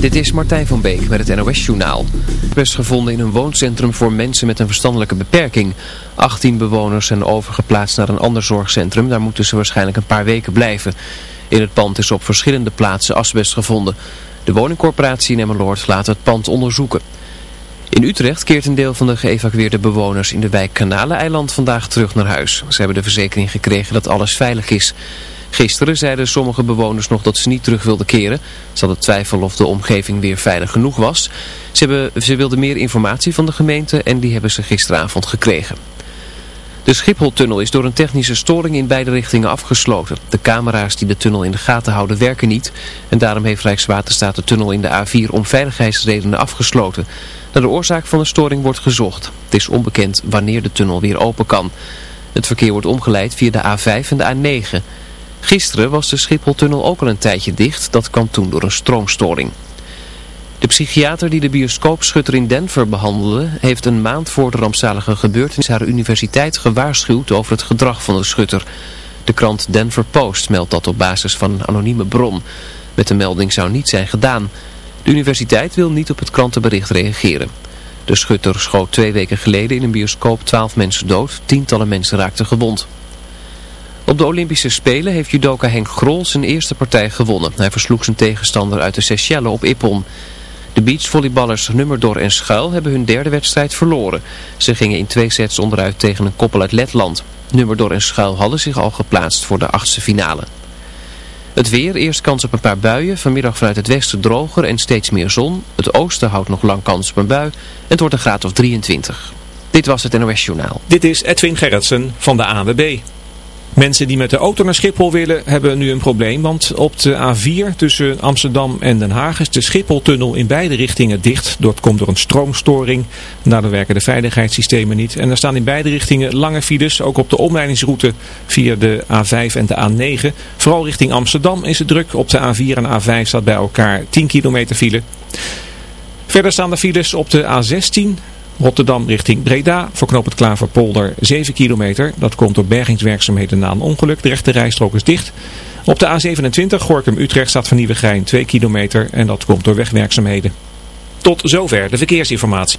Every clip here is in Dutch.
Dit is Martijn van Beek met het NOS-journaal. is gevonden in een wooncentrum voor mensen met een verstandelijke beperking. 18 bewoners zijn overgeplaatst naar een ander zorgcentrum. Daar moeten ze waarschijnlijk een paar weken blijven. In het pand is op verschillende plaatsen asbest gevonden. De woningcorporatie in Emmeloord laat het pand onderzoeken. In Utrecht keert een deel van de geëvacueerde bewoners in de wijk Kanaleneiland vandaag terug naar huis. Ze hebben de verzekering gekregen dat alles veilig is. Gisteren zeiden sommige bewoners nog dat ze niet terug wilden keren. Ze hadden twijfel of de omgeving weer veilig genoeg was. Ze, hebben, ze wilden meer informatie van de gemeente en die hebben ze gisteravond gekregen. De Schipholtunnel is door een technische storing in beide richtingen afgesloten. De camera's die de tunnel in de gaten houden werken niet. En daarom heeft Rijkswaterstaat de tunnel in de A4 om veiligheidsredenen afgesloten. Naar de oorzaak van de storing wordt gezocht. Het is onbekend wanneer de tunnel weer open kan. Het verkeer wordt omgeleid via de A5 en de A9. Gisteren was de Schipholtunnel ook al een tijdje dicht. Dat kwam toen door een stroomstoring. De psychiater die de bioscoopschutter in Denver behandelde... heeft een maand voor de rampzalige gebeurtenis haar universiteit gewaarschuwd over het gedrag van de schutter. De krant Denver Post meldt dat op basis van een anonieme bron. Met de melding zou niet zijn gedaan. De universiteit wil niet op het krantenbericht reageren. De schutter schoot twee weken geleden in een bioscoop twaalf mensen dood. Tientallen mensen raakten gewond. Op de Olympische Spelen heeft judoka Henk Grol zijn eerste partij gewonnen. Hij versloeg zijn tegenstander uit de Seychelles op Ippon. De beachvolleyballers Nummerdor en Schuil hebben hun derde wedstrijd verloren. Ze gingen in twee sets onderuit tegen een koppel uit Letland. Nummerdor en Schuil hadden zich al geplaatst voor de achtste finale. Het weer, eerst kans op een paar buien, vanmiddag vanuit het westen droger en steeds meer zon. Het oosten houdt nog lang kans op een bui het wordt een graad of 23. Dit was het NOS Journaal. Dit is Edwin Gerritsen van de ANWB. Mensen die met de auto naar Schiphol willen hebben nu een probleem, want op de A4 tussen Amsterdam en Den Haag is de Schipholtunnel in beide richtingen dicht. Dat komt door een stroomstoring. Daardoor werken de veiligheidssystemen niet. En er staan in beide richtingen lange files, ook op de omleidingsroute via de A5 en de A9. Vooral richting Amsterdam is het druk. Op de A4 en A5 staat bij elkaar 10 kilometer file. Verder staan de files op de A16 Rotterdam richting Breda. Voor knoop het Klaverpolder 7 kilometer. Dat komt door bergingswerkzaamheden na een ongeluk. De rechte rijstrook is dicht. Op de A27 Gorkum-Utrecht staat van Nieuwegein 2 kilometer. En dat komt door wegwerkzaamheden. Tot zover de verkeersinformatie.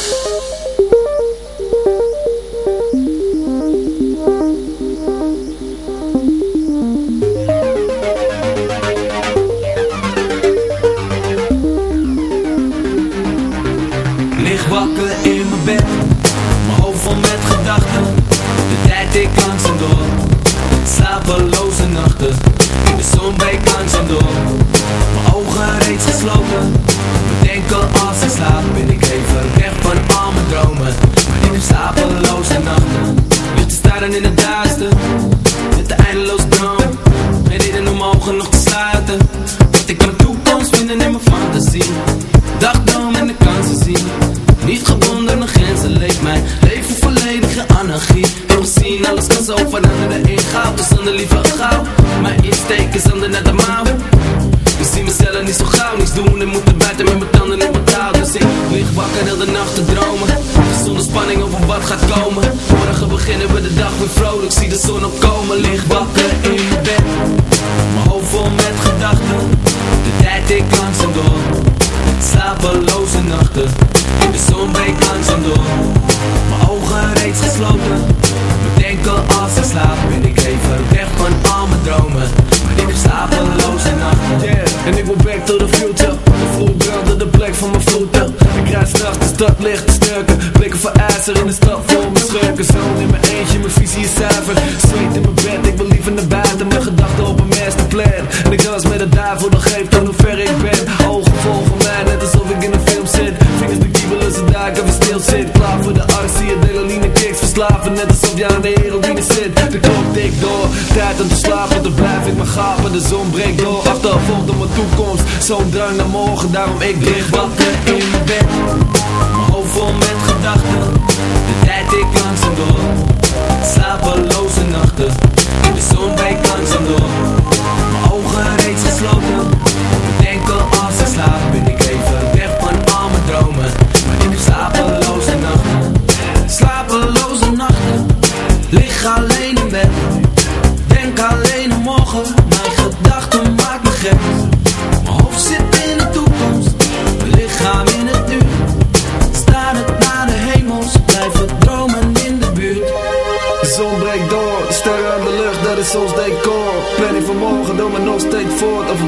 Schurken. Zoon in mijn eentje, mijn visie is zuiver. Zweet in mijn bed, ik wil liever naar buiten. Mijn gedachten op een masterplan. En ik dans met de duivel, dat geeft aan hoe ver ik ben. Ogen volgen mij, net alsof ik in een film zit. Vingers de kiebelen, ze duiken, we stil zit. Klaar voor de arts, zie je delaline kicks verslaven. Net alsof je aan de heroïne zit. De klok tikt door, tijd om te slapen. Dan blijf ik maar gapen, de zon breekt door. Achtervolgd op mijn toekomst, zo'n drang naar morgen. Daarom ik lig wakker in mijn bed. Mijn hoofd vol met gedachten. jungle.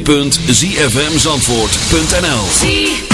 www.zfmzandvoort.nl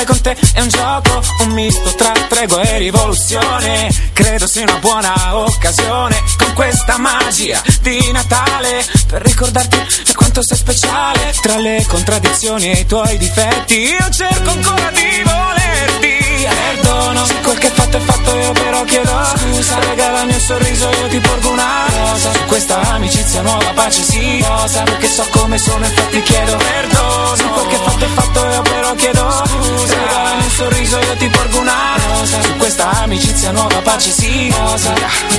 Male con te è un gioco Un misto tra tregua e rivoluzione. Credo sia una buona occasione Con questa magia di Natale Per ricordarti quanto sei speciale Tra le contraddizioni e i tuoi difetti. Io cerco ancora di volerti. Perdono. Se quel che fatto è fatto io però chiedo Scusa. Regalami un sorriso io ti porgo una rosa. Su questa amicizia nuova pace sì. Rosa Perché so come sono infatti chiedo perdono. Se quel che fatto è fatto io però chiedo Scusa. Regalami un sorriso io ti porgo una rosa. Su questa amicizia nuova pace sì. Rosa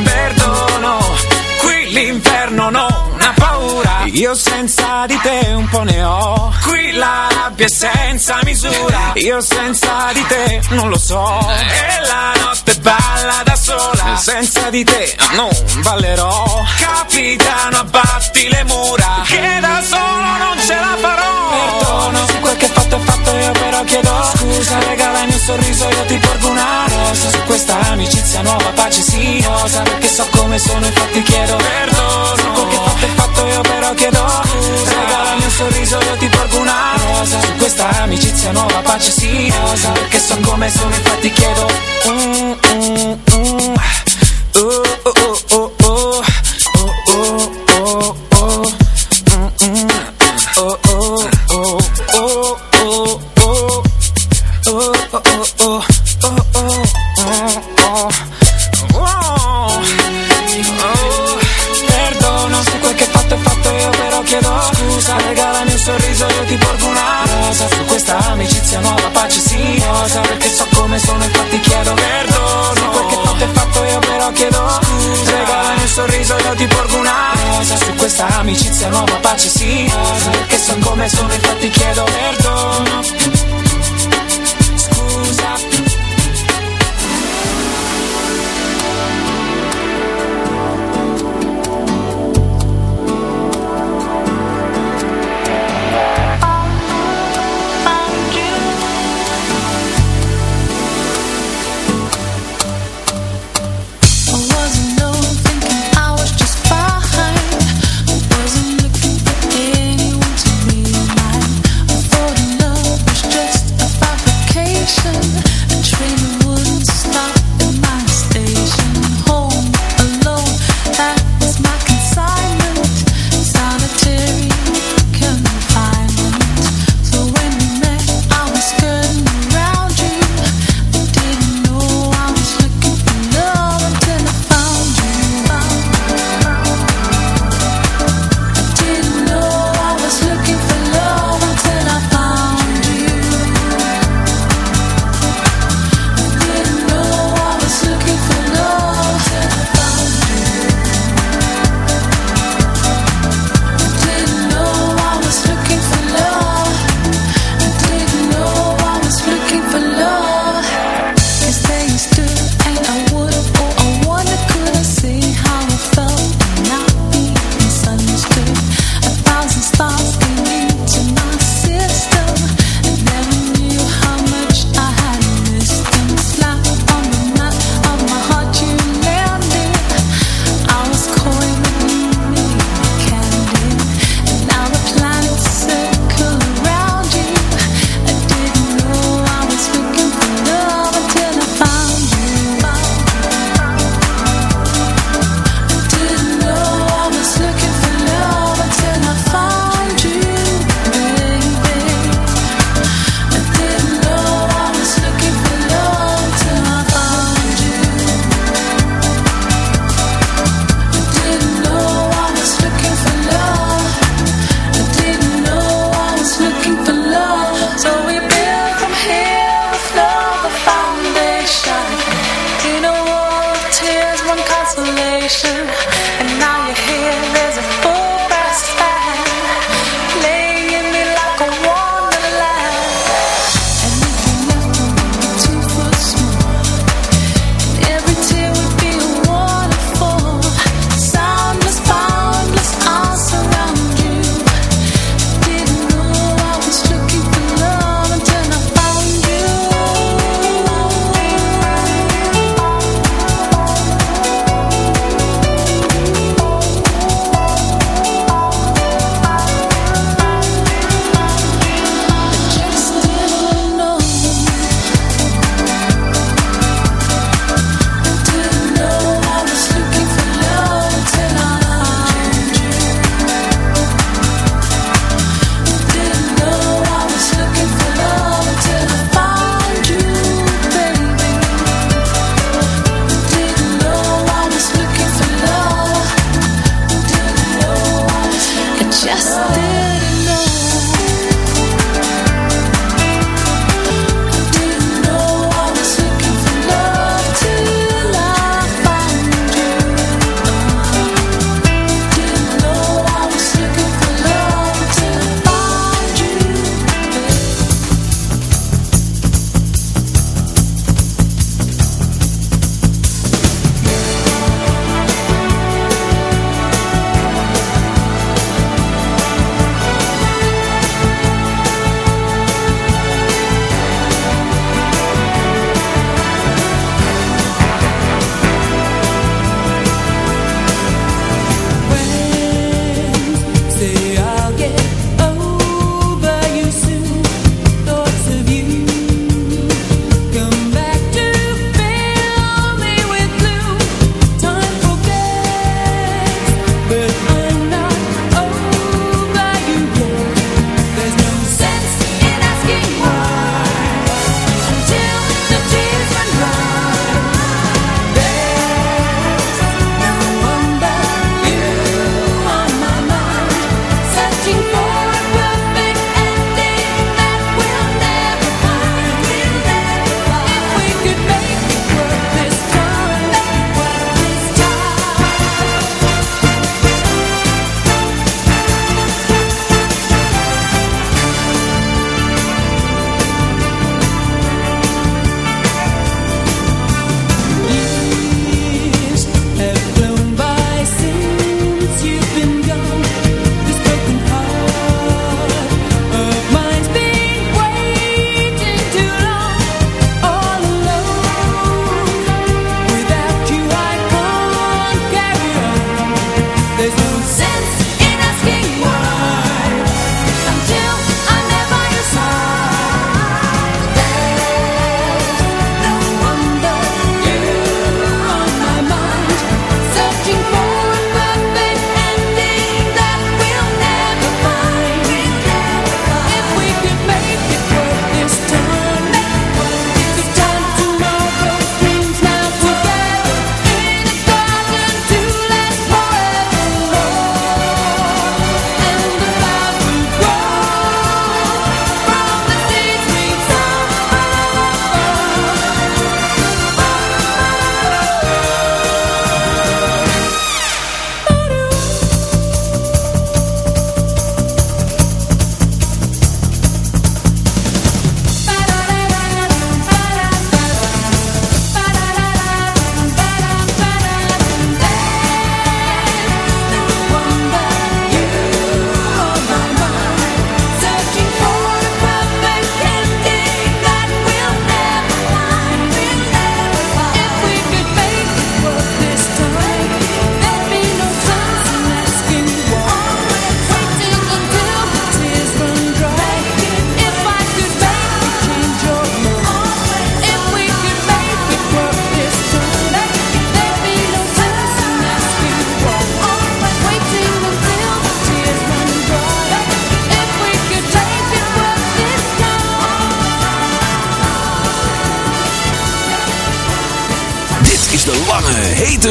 Perdono Qui l'inferno non ha paura. Io senza di te un po' ne ho. Qui la rabbia è senza misura. Io senza di te non lo so. E la notte balla da sola. Senza di te non ballerò. Capitano abbatti le mura. Che da solo non ce la farò. Perdono se quel che fatto è fatto io però chiedo Scusa regalami sorriso io ti porgo una rosa. Su questa amicizia nuova pace sì Rosa perché so come sono infatti chiedo Perdono. Se quel che fatto è fatto io però chiedo Scusa. Regalami un sorriso io ti porgo una rosa. Su questa amicizia nuova pace sì Rosa perché so come sono infatti chiedo. Mm, mm, mm. Oh, oh, oh,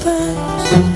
past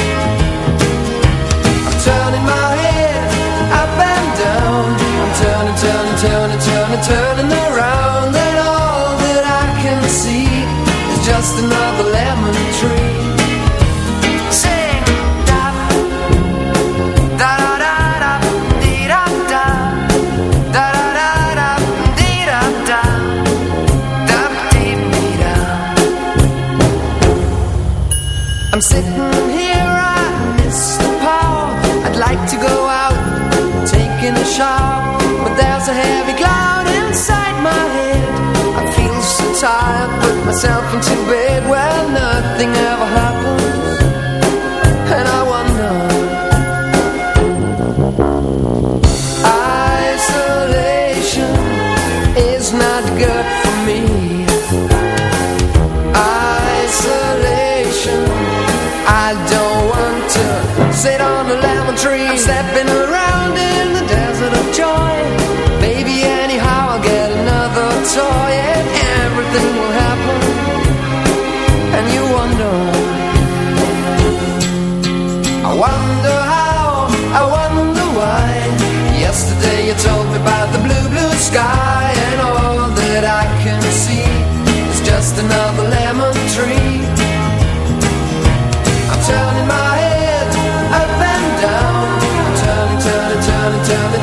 turning, turning, turning, turning, turning around. a heavy cloud inside my head. I feel so tired, put myself into bed Well, nothing ever happened.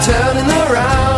turning around.